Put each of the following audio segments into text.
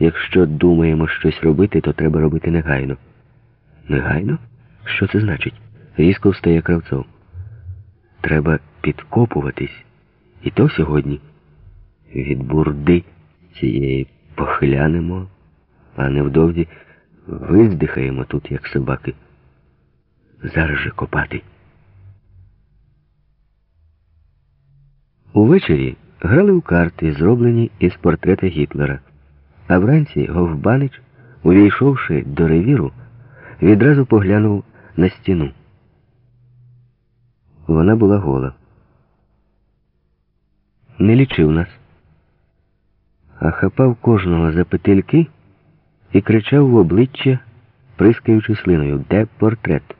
Якщо думаємо щось робити, то треба робити негайно. Негайно? Що це значить? Різко встає кравцов. Треба підкопуватись. І то сьогодні. Від бурди цієї похилянемо, а невдовзі виздихаємо тут, як собаки. Зараз же копати. Увечері грали у карти, зроблені із портрета Гітлера. А вранці Говбанич, увійшовши до ревіру, відразу поглянув на стіну. Вона була гола. Не лічив нас, а хапав кожного за петельки і кричав в обличчя, прискаючи слиною, де портрет.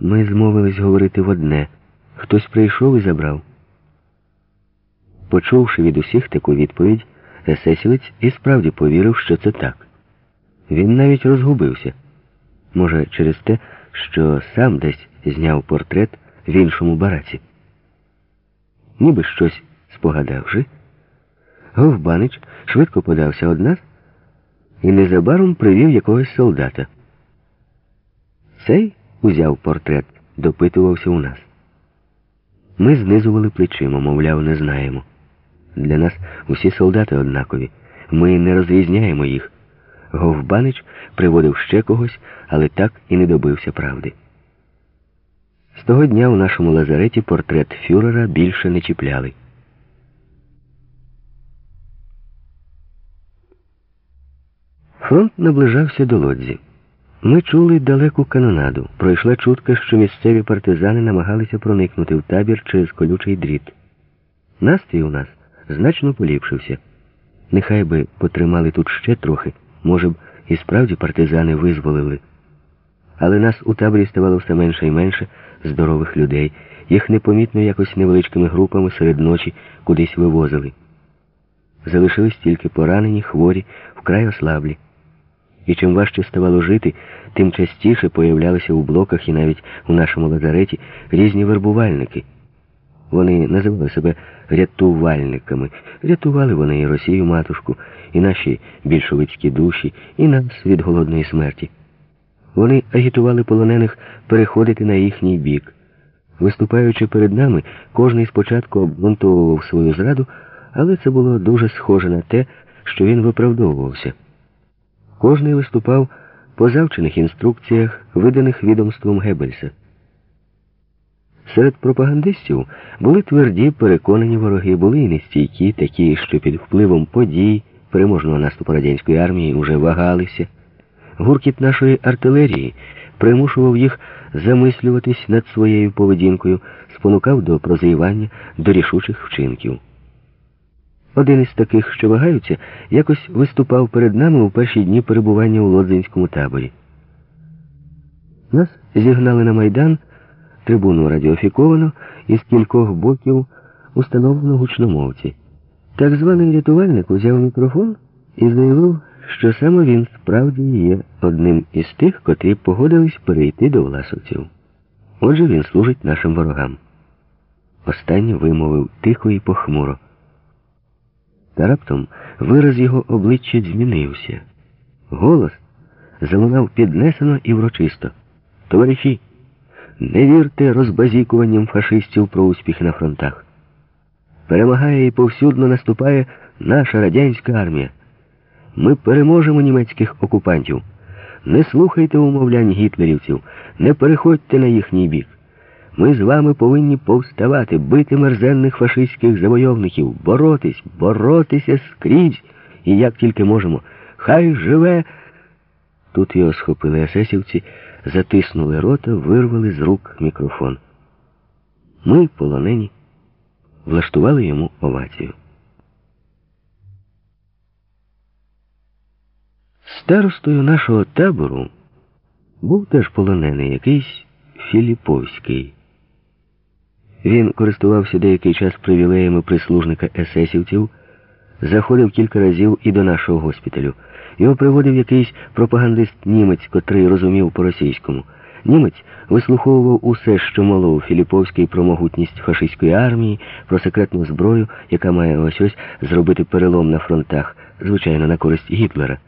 Ми змовились говорити в одне. Хтось прийшов і забрав. Почувши від усіх таку відповідь, есесівець і справді повірив, що це так. Він навіть розгубився. Може, через те, що сам десь зняв портрет в іншому бараці. Ніби щось спогадавши, Говбанич швидко подався од нас і незабаром привів якогось солдата. Цей узяв портрет, допитувався у нас. Ми знизували плечима, мовляв, не знаємо. Для нас усі солдати однакові. Ми не розрізняємо їх. Говбанич приводив ще когось, але так і не добився правди. З того дня у нашому лазареті портрет фюрера більше не чіпляли. Фронт наближався до лодзі. Ми чули далеку канонаду. Пройшла чутка, що місцеві партизани намагалися проникнути в табір через колючий дріт. Настрій у нас значно поліпшився. Нехай би потримали тут ще трохи, може б, і справді партизани визволили. Але нас у таборі ставало все менше і менше здорових людей. Їх непомітно якось невеличкими групами серед ночі кудись вивозили. Залишились тільки поранені, хворі, вкрай ослаблі. І чим важче ставало жити, тим частіше появлялися у блоках і навіть у нашому лазареті різні вербувальники. Вони називали себе рятувальниками. Рятували вони і Росію матушку, і наші більшовицькі душі, і нас від голодної смерті. Вони агітували полонених переходити на їхній бік. Виступаючи перед нами, кожний спочатку обґрунтовував свою зраду, але це було дуже схоже на те, що він виправдовувався. Кожний виступав по завчених інструкціях, виданих відомством Геббельса. Серед пропагандистів були тверді, переконані вороги, були і нестійкі, такі, що під впливом подій переможного наступу радянської армії вже вагалися. Гуркіт нашої артилерії примушував їх замислюватись над своєю поведінкою, спонукав до прозрівання, до рішучих вчинків. Один із таких, що вагаються, якось виступав перед нами у перші дні перебування у Лодзинському таборі. Нас зігнали на майдан, трибуну радіофіковано і з кількох боків установлено гучномовці. Так званий рятувальник узяв мікрофон і заявив, що саме він справді є одним із тих, котрі погодились перейти до власовців. Отже, він служить нашим ворогам. Останній вимовив тихо і похмуро. Та раптом вираз його обличчя змінився. Голос залунав піднесено і врочисто. Товариші, не вірте розбазікуванням фашистів про успіхи на фронтах. Перемагає і повсюдно наступає наша радянська армія. Ми переможемо німецьких окупантів. Не слухайте умовлянь гітлерівців, не переходьте на їхній бік. Ми з вами повинні повставати, бити мерзенних фашистських завойовників, боротись, боротися скрізь, і як тільки можемо. Хай живе. Тут його схопили есесівці, затиснули рота, вирвали з рук мікрофон. Ми, полонені, влаштували йому овацію. Старостою нашого табору був теж полонений якийсь Філіповський. Він користувався деякий час привілеями прислужника есесівців, заходив кілька разів і до нашого госпіталю. Його приводив якийсь пропагандист німець, котрий розумів по-російському. Німець вислуховував усе, що молов Філіповський про могутність фашистської армії, про секретну зброю, яка має ось ось зробити перелом на фронтах. звичайно, на користь Гітлера.